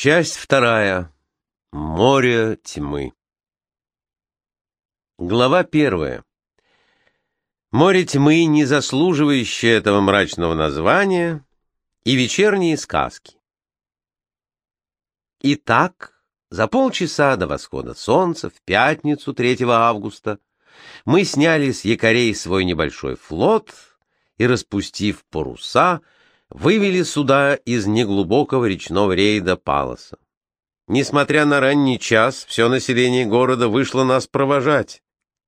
Часть вторая. Море тьмы. Глава первая. Море тьмы, не заслуживающее этого мрачного названия, и вечерние сказки. Итак, за полчаса до восхода солнца в пятницу 3 августа мы сняли с якорей свой небольшой флот и, распустив паруса, вывели суда из неглубокого речного рейда Палоса. Несмотря на ранний час, все население города вышло нас провожать,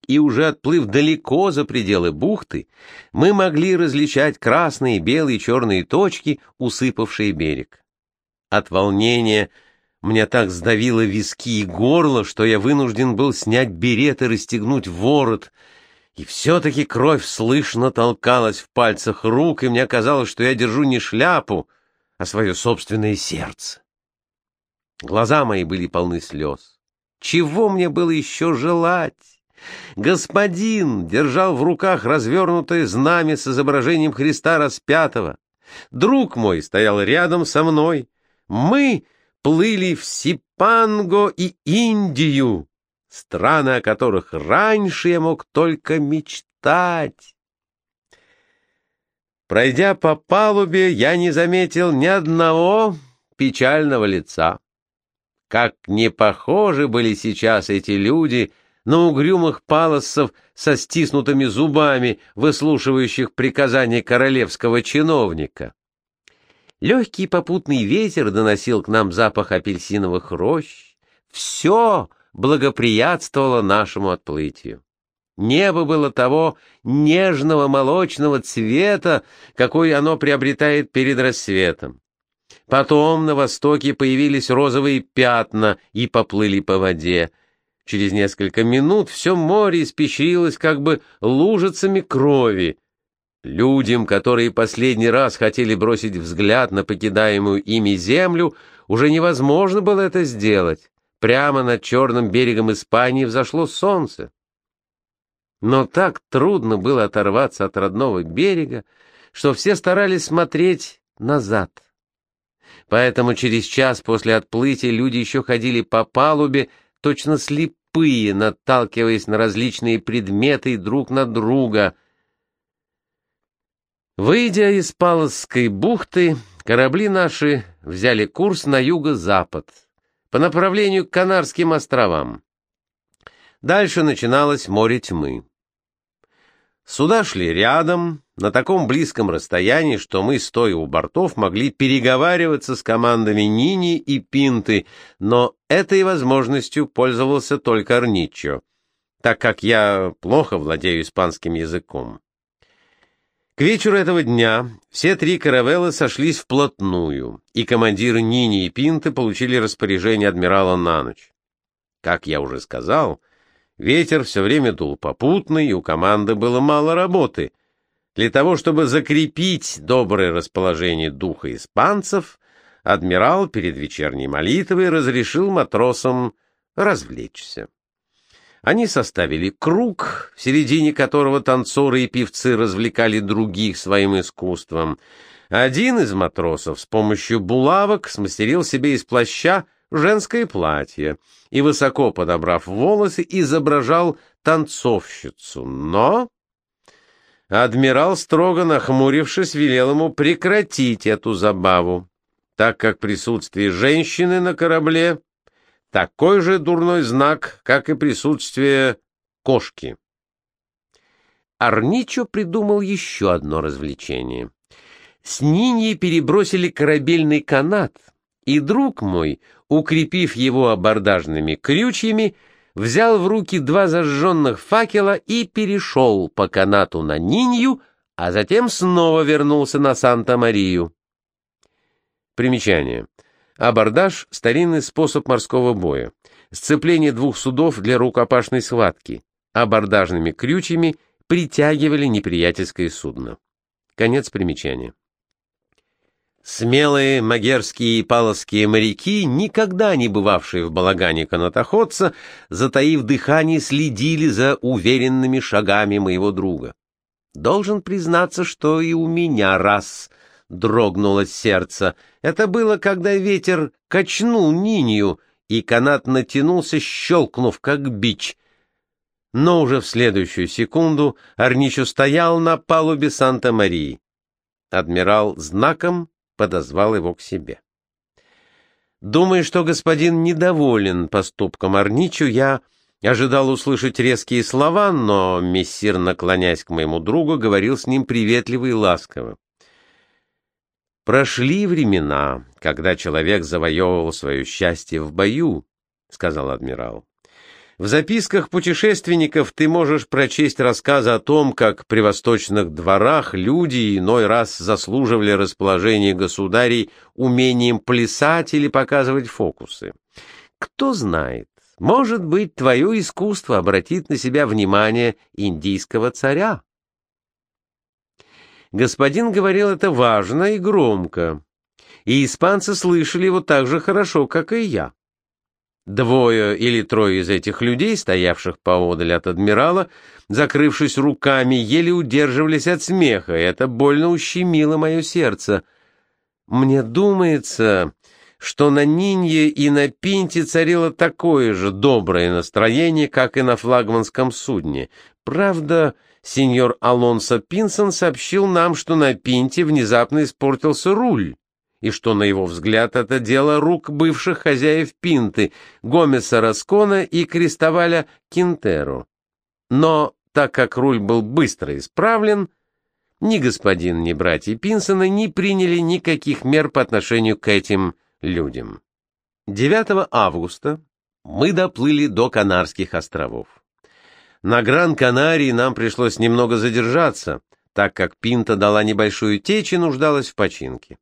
и уже отплыв далеко за пределы бухты, мы могли различать красные, белые, черные точки, усыпавшие берег. От волнения мне так сдавило виски и горло, что я вынужден был снять берет и расстегнуть ворот — и все-таки кровь слышно толкалась в пальцах рук, и мне казалось, что я держу не шляпу, а свое собственное сердце. Глаза мои были полны слез. Чего мне было еще желать? Господин держал в руках развернутое знамя с изображением Христа распятого. Друг мой стоял рядом со мной. Мы плыли в Сипанго и Индию страны о которых раньше я мог только мечтать. Пройдя по палубе, я не заметил ни одного печального лица. Как не похожи были сейчас эти люди на угрюмых палосцев со стиснутыми зубами, выслушивающих приказания королевского чиновника. Легкий попутный ветер доносил к нам запах апельсиновых рощ. Все благоприятствовало нашему отплытию. Небо было того нежного молочного цвета, какой оно приобретает перед рассветом. Потом на востоке появились розовые пятна и поплыли по воде. Через несколько минут все море испещрилось как бы лужицами крови. Людям, которые последний раз хотели бросить взгляд на покидаемую ими землю, уже невозможно было это сделать. Прямо над черным берегом Испании взошло солнце. Но так трудно было оторваться от родного берега, что все старались смотреть назад. Поэтому через час после отплытия люди еще ходили по палубе, точно слепые, наталкиваясь на различные предметы друг на друга. Выйдя из Палосской бухты, корабли наши взяли курс на юго-запад по направлению к Канарским островам. Дальше начиналось море тьмы. Суда шли рядом, на таком близком расстоянии, что мы, стоя у бортов, могли переговариваться с командами Нини и Пинты, но этой возможностью пользовался только Арничо, так как я плохо владею испанским языком. К вечеру этого дня все три каравеллы сошлись вплотную, и командиры Нини и Пинты получили распоряжение адмирала на ночь. Как я уже сказал, ветер все время дул попутный, и у команды было мало работы. Для того, чтобы закрепить доброе расположение духа испанцев, адмирал перед вечерней молитвой разрешил матросам развлечься. Они составили круг, в середине которого танцоры и певцы развлекали других своим искусством. Один из матросов с помощью булавок смастерил себе из плаща женское платье и, высоко подобрав волосы, изображал танцовщицу. Но адмирал, строго нахмурившись, велел ему прекратить эту забаву, так как присутствие женщины на корабле такой же дурной знак, как и присутствие кошки. Арничо придумал еще одно развлечение. С Ниньей перебросили корабельный канат, и друг мой, укрепив его абордажными крючьями, взял в руки два зажженных факела и перешел по канату на Нинью, а затем снова вернулся на Санта-Марию. Примечание. Абордаж — старинный способ морского боя. Сцепление двух судов для рукопашной схватки. Абордажными крючьями притягивали неприятельское судно. Конец примечания. Смелые магерские и паловские моряки, никогда не бывавшие в балагане канатоходца, затаив дыхание, следили за уверенными шагами моего друга. Должен признаться, что и у меня раз дрогнуло сердце. Это было, когда ветер качнул Нинью, и канат натянулся, щелкнув, как бич. Но уже в следующую секунду Арничо стоял на палубе Санта-Марии. Адмирал знаком подозвал его к себе. Думая, что господин недоволен поступком Арничу, я ожидал услышать резкие слова, но мессир, наклоняясь к моему другу, говорил с ним приветливо и ласково. «Прошли времена, когда человек завоевывал свое счастье в бою», — сказал адмирал. В записках путешественников ты можешь прочесть рассказы о том, как при восточных дворах люди иной раз заслуживали расположение государей умением плясать или показывать фокусы. Кто знает, может быть, твое искусство обратит на себя внимание индийского царя. Господин говорил это важно и громко, и испанцы слышали его так же хорошо, как и я. Двое или трое из этих людей, стоявших поодаль от адмирала, закрывшись руками, еле удерживались от смеха, это больно ущемило мое сердце. Мне думается, что на Нинье и на Пинте царило такое же доброе настроение, как и на флагманском судне. Правда, сеньор Алонсо Пинсон сообщил нам, что на Пинте внезапно испортился руль и что, на его взгляд, это дело рук бывших хозяев Пинты, Гомеса Раскона и Крестоваля Кинтеро. Но так как руль был быстро исправлен, ни господин, ни братья Пинсона не приняли никаких мер по отношению к этим людям. 9 августа мы доплыли до Канарских островов. На Гран-Канарии нам пришлось немного задержаться, так как Пинта дала небольшую течь и нуждалась в починке.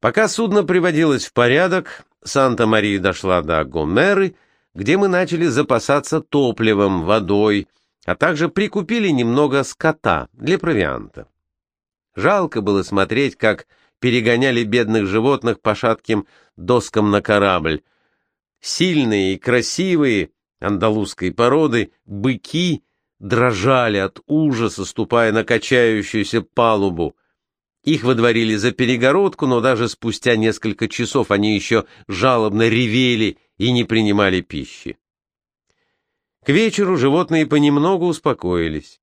Пока судно приводилось в порядок, Санта-Мария дошла до Гомеры, где мы начали запасаться топливом, водой, а также прикупили немного скота для провианта. Жалко было смотреть, как перегоняли бедных животных по шатким доскам на корабль. Сильные и красивые андалузской породы быки дрожали от ужаса, ступая на качающуюся палубу. Их выдворили за перегородку, но даже спустя несколько часов они еще жалобно ревели и не принимали пищи. К вечеру животные понемногу успокоились.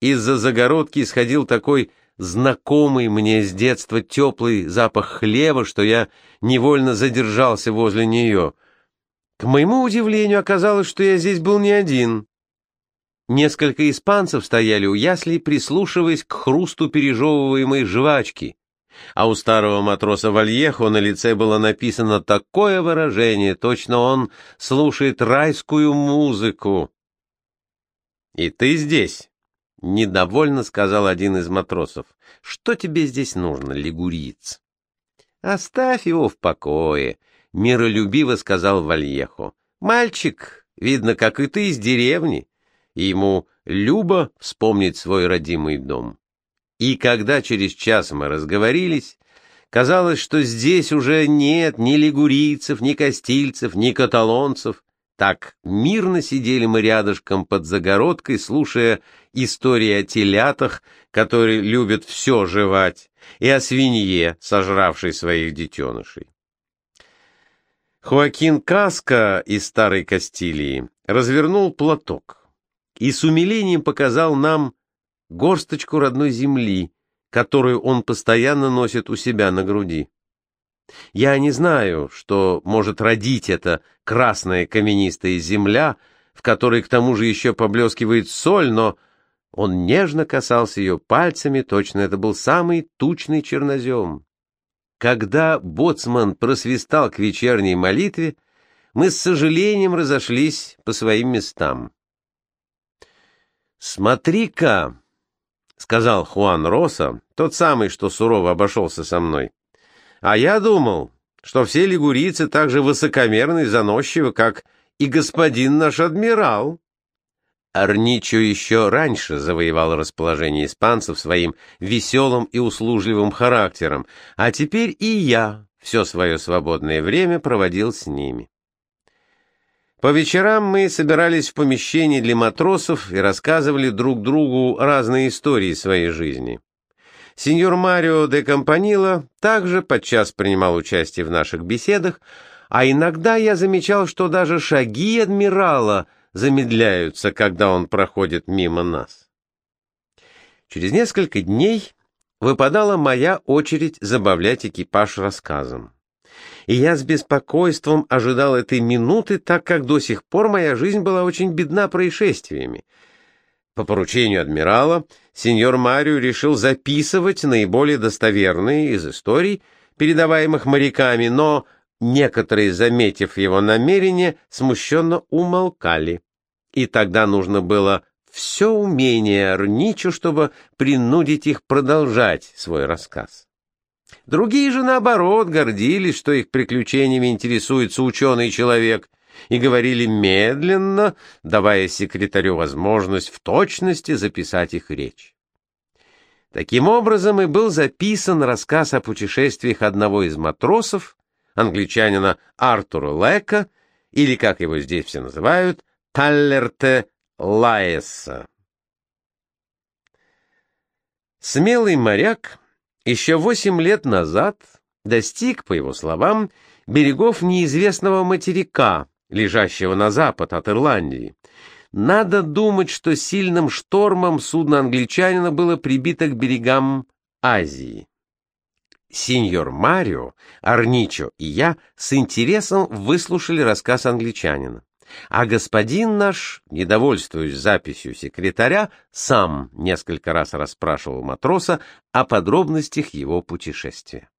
Из-за загородки исходил такой знакомый мне с детства теплый запах хлеба, что я невольно задержался возле нее. К моему удивлению оказалось, что я здесь был не один. Несколько испанцев стояли у яслей, прислушиваясь к хрусту пережевываемой жвачки, а у старого матроса Вальехо на лице было написано такое выражение, точно он слушает райскую музыку. «И ты здесь?» — недовольно сказал один из матросов. «Что тебе здесь нужно, лигуриец?» «Оставь его в покое», — миролюбиво сказал Вальехо. «Мальчик, видно, как и ты, из деревни и ему любо вспомнить свой родимый дом. И когда через час мы разговорились, казалось, что здесь уже нет ни лигурийцев, ни кастильцев, ни каталонцев. Так мирно сидели мы рядышком под загородкой, слушая истории о телятах, которые любят все жевать, и о свинье, сожравшей своих детенышей. Хоакин Каска из Старой Кастилии развернул платок и с умилением показал нам горсточку родной земли, которую он постоянно носит у себя на груди. Я не знаю, что может родить эта красная каменистая земля, в которой к тому же еще поблескивает соль, но он нежно касался ее пальцами, точно это был самый тучный чернозем. Когда боцман просвистал к вечерней молитве, мы с сожалением разошлись по своим местам. «Смотри-ка!» — сказал Хуан Роса, тот самый, что сурово обошелся со мной. «А я думал, что все лигурийцы так же высокомерны и заносчивы, как и господин наш адмирал». Арничо еще раньше завоевал расположение испанцев своим веселым и услужливым характером, а теперь и я все свое свободное время проводил с ними. По вечерам мы собирались в помещении для матросов и рассказывали друг другу разные истории своей жизни. Сеньор Марио де Компанила также подчас принимал участие в наших беседах, а иногда я замечал, что даже шаги адмирала замедляются, когда он проходит мимо нас. Через несколько дней выпадала моя очередь забавлять экипаж рассказом. И я с беспокойством ожидал этой минуты, так как до сих пор моя жизнь была очень бедна происшествиями. По поручению адмирала, сеньор Марио решил записывать наиболее достоверные из историй, передаваемых моряками, но некоторые, заметив его намерение, смущенно умолкали. И тогда нужно было все умение Арничу, чтобы принудить их продолжать свой рассказ. Другие же, наоборот, гордились, что их приключениями интересуется ученый человек, и говорили медленно, давая секретарю возможность в точности записать их речь. Таким образом и был записан рассказ о путешествиях одного из матросов, англичанина Артура Лека, или, как его здесь все называют, Таллерте Лаеса. Смелый моряк еще восемь лет назад достиг, по его словам, берегов неизвестного материка, лежащего на запад от Ирландии. Надо думать, что сильным штормом судно англичанина было прибито к берегам Азии. Сеньор Марио, Арничо и я с интересом выслушали рассказ англичанина. А господин наш, недовольствуясь записью секретаря, сам несколько раз расспрашивал матроса о подробностях его путешествия.